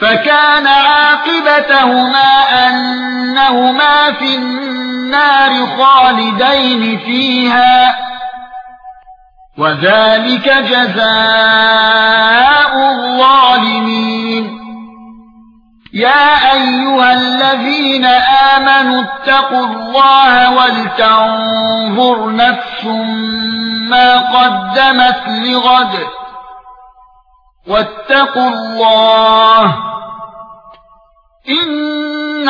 فكان عاقبتهما أنهما في النار خالدين فيها. وذلك جزاء الظالمين. يا أيها الذين آمنوا اتقوا الله ولتنظر نفس ما قدمت لغد. واتقوا الله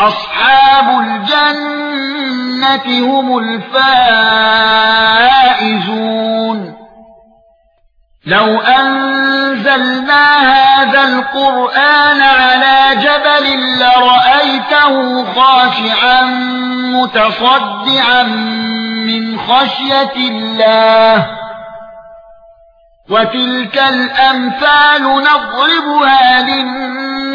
أصحاب الجنة هم الفائزون. لو أنزلنا هذا القرآن على جبل لرأيته خاشعا متصدعا من خشية الله. وتلك الأمثال نضربها للناس